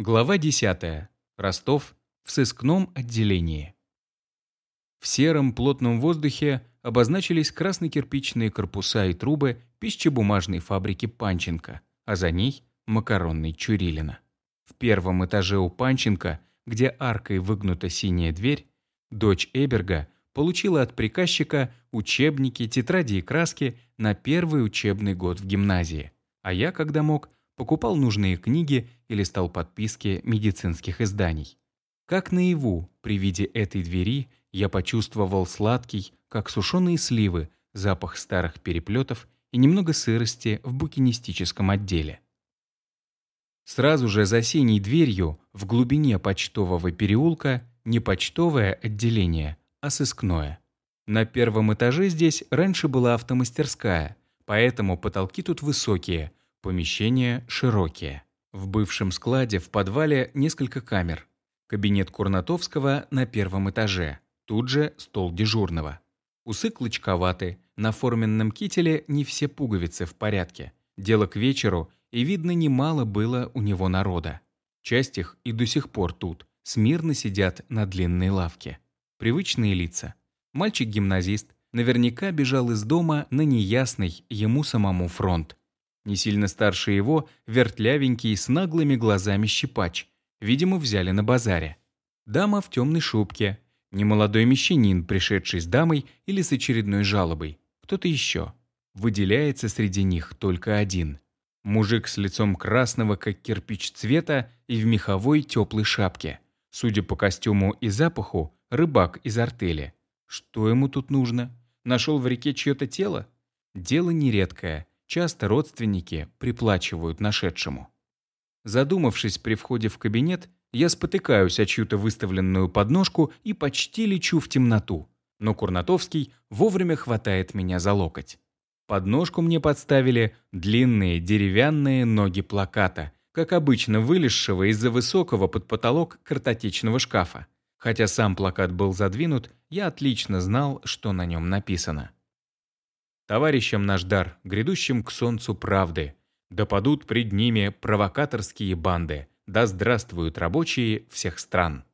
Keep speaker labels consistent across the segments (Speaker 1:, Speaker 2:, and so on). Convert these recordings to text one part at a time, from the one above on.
Speaker 1: Глава 10. Ростов в сыскном отделении. В сером плотном воздухе обозначились красно-кирпичные корпуса и трубы пищебумажной фабрики Панченко, а за ней – макаронной Чурилина. В первом этаже у Панченко, где аркой выгнута синяя дверь, дочь Эберга получила от приказчика учебники, тетради и краски на первый учебный год в гимназии, а я, когда мог, покупал нужные книги или стал подписки медицинских изданий. Как наяву, при виде этой двери я почувствовал сладкий, как сушеные сливы, запах старых переплетов и немного сырости в букинистическом отделе. Сразу же за синей дверью в глубине почтового переулка не почтовое отделение, а сыскное. На первом этаже здесь раньше была автомастерская, поэтому потолки тут высокие, Помещения широкие. В бывшем складе в подвале несколько камер. Кабинет Курнатовского на первом этаже. Тут же стол дежурного. Усы клычковаты, на форменном кителе не все пуговицы в порядке. Дело к вечеру, и видно, немало было у него народа. Часть их и до сих пор тут, смирно сидят на длинной лавке. Привычные лица. Мальчик-гимназист наверняка бежал из дома на неясный ему самому фронт. Не сильно старше его, вертлявенький, с наглыми глазами щипач. Видимо, взяли на базаре. Дама в темной шубке. Немолодой мещанин, пришедший с дамой или с очередной жалобой. Кто-то еще. Выделяется среди них только один. Мужик с лицом красного, как кирпич цвета, и в меховой теплой шапке. Судя по костюму и запаху, рыбак из артели. Что ему тут нужно? Нашел в реке чье-то тело? Дело нередкое. Часто родственники приплачивают нашедшему. Задумавшись при входе в кабинет, я спотыкаюсь о чью-то выставленную подножку и почти лечу в темноту. Но Курнатовский вовремя хватает меня за локоть. Подножку мне подставили длинные деревянные ноги плаката, как обычно вылезшего из-за высокого под потолок картотечного шкафа. Хотя сам плакат был задвинут, я отлично знал, что на нем написано. Товарищам наш дар, грядущим к солнцу правды. Да падут пред ними провокаторские банды. Да здравствуют рабочие всех стран.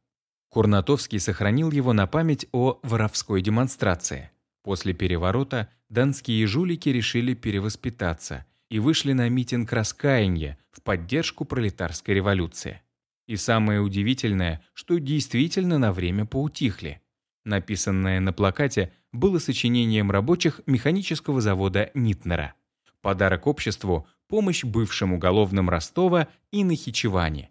Speaker 1: Курнатовский сохранил его на память о воровской демонстрации. После переворота донские жулики решили перевоспитаться и вышли на митинг раскаяния в поддержку пролетарской революции. И самое удивительное, что действительно на время поутихли. Написанное на плакате было сочинением рабочих механического завода Нитнера. Подарок обществу – помощь бывшим уголовным Ростова и Нахичеване.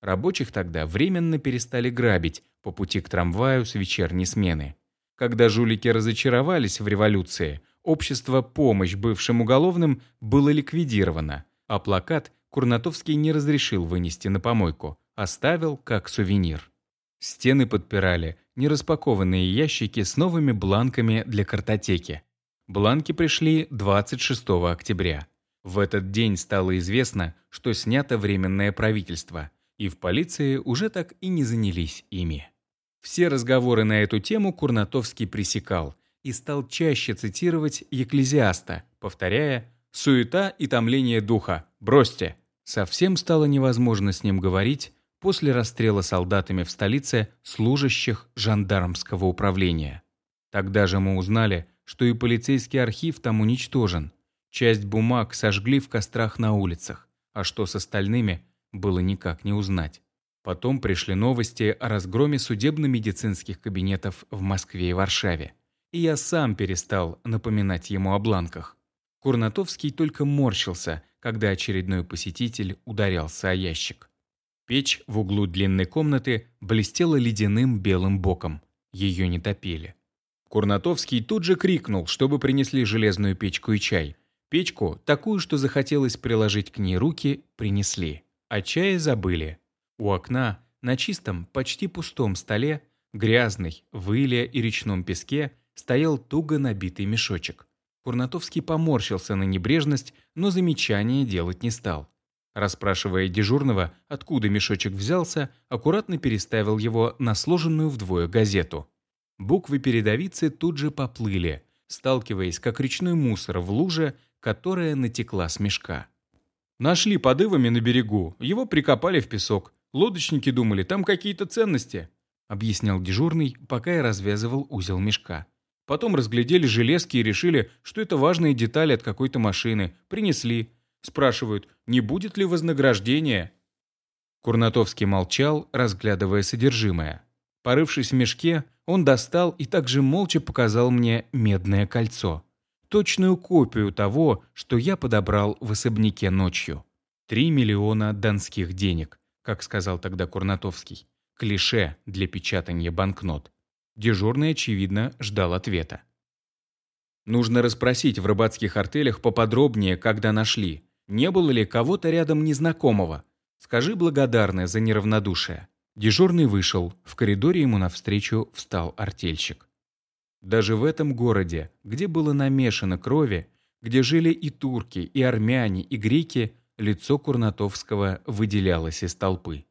Speaker 1: Рабочих тогда временно перестали грабить по пути к трамваю с вечерней смены. Когда жулики разочаровались в революции, общество «Помощь бывшим уголовным» было ликвидировано, а плакат Курнатовский не разрешил вынести на помойку, оставил как сувенир. Стены подпирали нераспакованные ящики с новыми бланками для картотеки. Бланки пришли 26 октября. В этот день стало известно, что снято Временное правительство, и в полиции уже так и не занялись ими. Все разговоры на эту тему Курнатовский пресекал и стал чаще цитировать Екклезиаста, повторяя «суета и томление духа, бросьте». Совсем стало невозможно с ним говорить, после расстрела солдатами в столице служащих жандармского управления. Тогда же мы узнали, что и полицейский архив там уничтожен. Часть бумаг сожгли в кострах на улицах, а что с остальными, было никак не узнать. Потом пришли новости о разгроме судебно-медицинских кабинетов в Москве и Варшаве. И я сам перестал напоминать ему о бланках. Курнатовский только морщился, когда очередной посетитель ударялся о ящик. Печь в углу длинной комнаты блестела ледяным белым боком. Ее не топили. Курнатовский тут же крикнул, чтобы принесли железную печку и чай. Печку, такую, что захотелось приложить к ней руки, принесли. А чая забыли. У окна, на чистом, почти пустом столе, грязный, в иле и речном песке, стоял туго набитый мешочек. Курнатовский поморщился на небрежность, но замечания делать не стал. Расспрашивая дежурного, откуда мешочек взялся, аккуратно переставил его на сложенную вдвое газету. Буквы передовицы тут же поплыли, сталкиваясь, как речной мусор в луже, которая натекла с мешка. Нашли подывами на берегу, его прикопали в песок. Лодочники думали, там какие-то ценности», — объяснял дежурный, пока я развязывал узел мешка. Потом разглядели железки и решили, что это важные детали от какой-то машины. Принесли. Спрашивают, не будет ли вознаграждения? Курнатовский молчал, разглядывая содержимое. Порывшись в мешке, он достал и также молча показал мне медное кольцо. Точную копию того, что я подобрал в особняке ночью. Три миллиона донских денег, как сказал тогда Курнатовский. Клише для печатания банкнот. Дежурный, очевидно, ждал ответа. Нужно расспросить в рыбацких артелях поподробнее, когда нашли. Не было ли кого-то рядом незнакомого? Скажи благодарное за неравнодушие. Дежурный вышел, в коридоре ему навстречу встал артельщик. Даже в этом городе, где было намешано крови, где жили и турки, и армяне, и греки, лицо Курнатовского выделялось из толпы.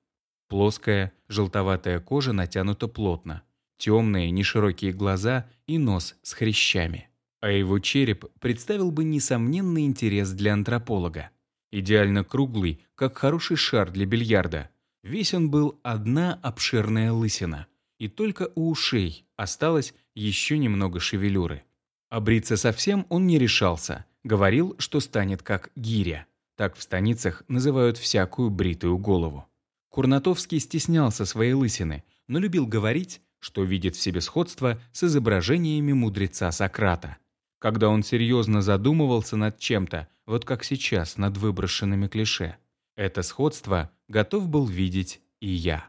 Speaker 1: Плоская, желтоватая кожа натянута плотно, темные, неширокие глаза и нос с хрящами. А его череп представил бы несомненный интерес для антрополога. Идеально круглый, как хороший шар для бильярда – Весь он был одна обширная лысина, и только у ушей осталось еще немного шевелюры. А бриться совсем он не решался, говорил, что станет как гиря. Так в станицах называют всякую бритую голову. Курнатовский стеснялся своей лысины, но любил говорить, что видит в себе сходство с изображениями мудреца Сократа. Когда он серьезно задумывался над чем-то, вот как сейчас над выброшенными клише. Это сходство готов был видеть и я.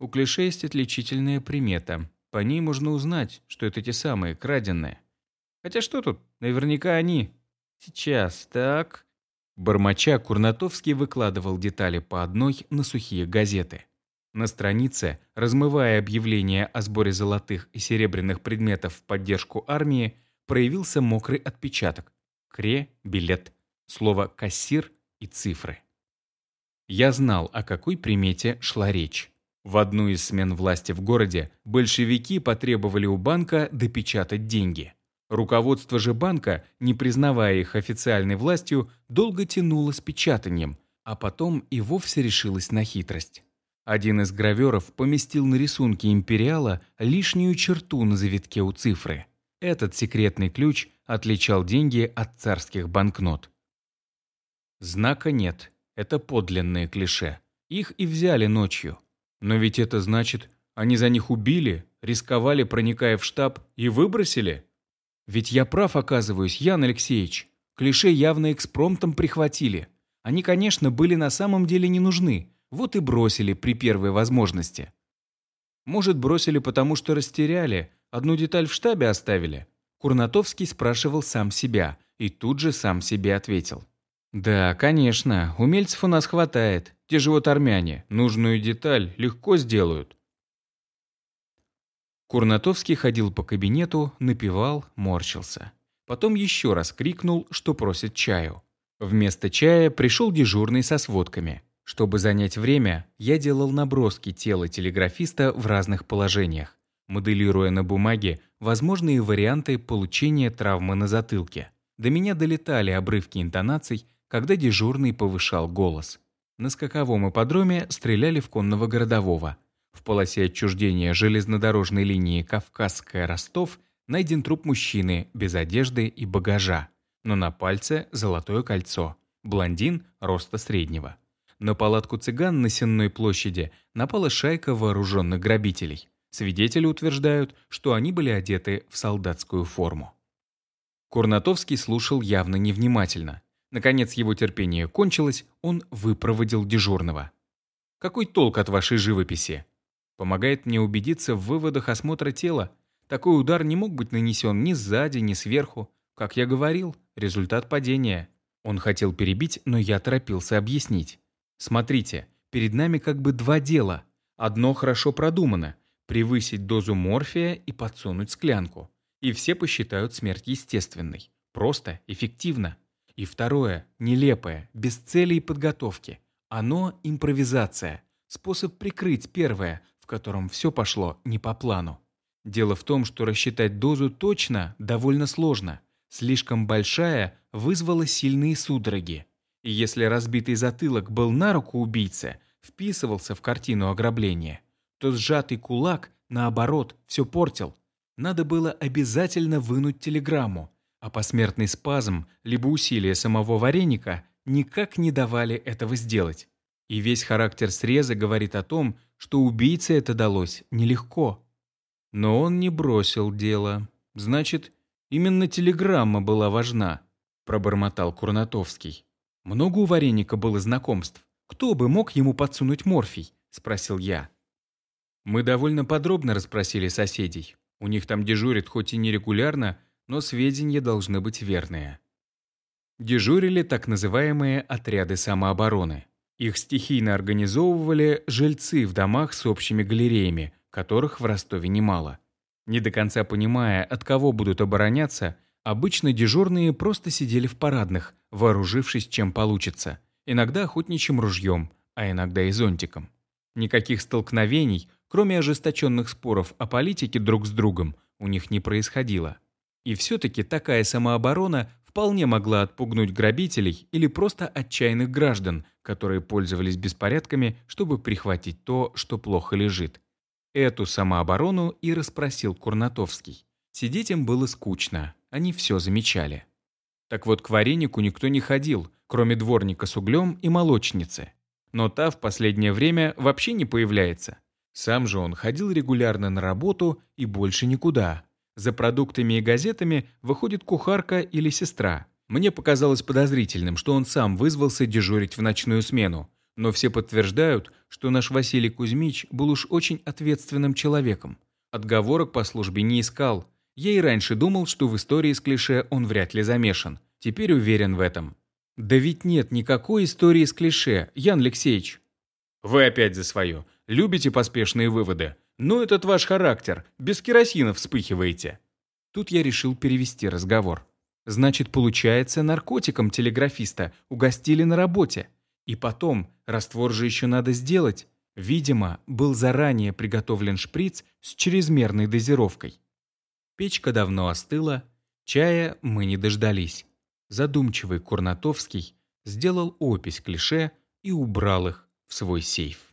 Speaker 1: У клише есть отличительная примета. По ней можно узнать, что это те самые, краденные. Хотя что тут, наверняка они. Сейчас, так... Бормоча Курнатовский выкладывал детали по одной на сухие газеты. На странице, размывая объявление о сборе золотых и серебряных предметов в поддержку армии, проявился мокрый отпечаток. Кре, билет, слово «кассир» и цифры. Я знал, о какой примете шла речь. В одну из смен власти в городе большевики потребовали у банка допечатать деньги. Руководство же банка, не признавая их официальной властью, долго тянуло с печатанием, а потом и вовсе решилось на хитрость. Один из граверов поместил на рисунке империала лишнюю черту на завитке у цифры. Этот секретный ключ отличал деньги от царских банкнот. Знака нет, это подлинные клише. Их и взяли ночью. Но ведь это значит, они за них убили, рисковали, проникая в штаб, и выбросили? Ведь я прав, оказываюсь, Ян Алексеевич. Клише явно экспромтом прихватили. Они, конечно, были на самом деле не нужны, вот и бросили при первой возможности. Может, бросили потому, что растеряли, одну деталь в штабе оставили? Курнатовский спрашивал сам себя и тут же сам себе ответил. Да, конечно, умельцев у нас хватает. Те же вот армяне, нужную деталь легко сделают. Курнатовский ходил по кабинету, напевал, морщился. Потом еще раз крикнул, что просит чаю. Вместо чая пришел дежурный со сводками. Чтобы занять время, я делал наброски тела телеграфиста в разных положениях, моделируя на бумаге возможные варианты получения травмы на затылке. До меня долетали обрывки интонаций, когда дежурный повышал голос. На скаковом ипподроме стреляли в конного городового. В полосе отчуждения железнодорожной линии Кавказская-Ростов найден труп мужчины без одежды и багажа, но на пальце золотое кольцо. Блондин роста среднего. На палатку цыган на Сенной площади напала шайка вооруженных грабителей. Свидетели утверждают, что они были одеты в солдатскую форму. Курнатовский слушал явно невнимательно. Наконец его терпение кончилось, он выпроводил дежурного. «Какой толк от вашей живописи?» Помогает мне убедиться в выводах осмотра тела. Такой удар не мог быть нанесен ни сзади, ни сверху. Как я говорил, результат падения. Он хотел перебить, но я торопился объяснить. Смотрите, перед нами как бы два дела. Одно хорошо продумано – превысить дозу морфия и подсунуть склянку. И все посчитают смерть естественной. Просто, эффективно. И второе, нелепое, без цели и подготовки. Оно – импровизация, способ прикрыть первое, в котором все пошло не по плану. Дело в том, что рассчитать дозу точно довольно сложно. Слишком большая вызвала сильные судороги. И если разбитый затылок был на руку убийце, вписывался в картину ограбления, то сжатый кулак, наоборот, все портил. Надо было обязательно вынуть телеграмму, а посмертный спазм либо усилия самого вареника никак не давали этого сделать. И весь характер среза говорит о том, что убийце это далось нелегко. Но он не бросил дело. Значит, именно телеграмма была важна, пробормотал Курнатовский. Много у Вареника было знакомств. Кто бы мог ему подсунуть морфий? Спросил я. Мы довольно подробно расспросили соседей. У них там дежурит хоть и нерегулярно, но сведения должны быть верные. Дежурили так называемые отряды самообороны. Их стихийно организовывали жильцы в домах с общими галереями, которых в Ростове немало. Не до конца понимая, от кого будут обороняться, обычно дежурные просто сидели в парадных, вооружившись чем получится. Иногда охотничьим ружьем, а иногда и зонтиком. Никаких столкновений, кроме ожесточенных споров о политике друг с другом, у них не происходило. И все-таки такая самооборона вполне могла отпугнуть грабителей или просто отчаянных граждан, которые пользовались беспорядками, чтобы прихватить то, что плохо лежит. Эту самооборону и расспросил Курнатовский. Сидеть им было скучно, они все замечали. Так вот, к варенику никто не ходил, кроме дворника с углем и молочницы. Но та в последнее время вообще не появляется. Сам же он ходил регулярно на работу и больше никуда. За продуктами и газетами выходит кухарка или сестра. Мне показалось подозрительным, что он сам вызвался дежурить в ночную смену. Но все подтверждают, что наш Василий Кузьмич был уж очень ответственным человеком. Отговорок по службе не искал. Я и раньше думал, что в истории с клише он вряд ли замешан. Теперь уверен в этом. Да ведь нет никакой истории с клише, Ян Алексеевич. Вы опять за свое. Любите поспешные выводы. «Ну, этот ваш характер. Без керосина вспыхиваете». Тут я решил перевести разговор. Значит, получается, наркотиком телеграфиста угостили на работе. И потом, раствор же еще надо сделать. Видимо, был заранее приготовлен шприц с чрезмерной дозировкой. Печка давно остыла, чая мы не дождались. Задумчивый Курнатовский сделал опись клише и убрал их в свой сейф.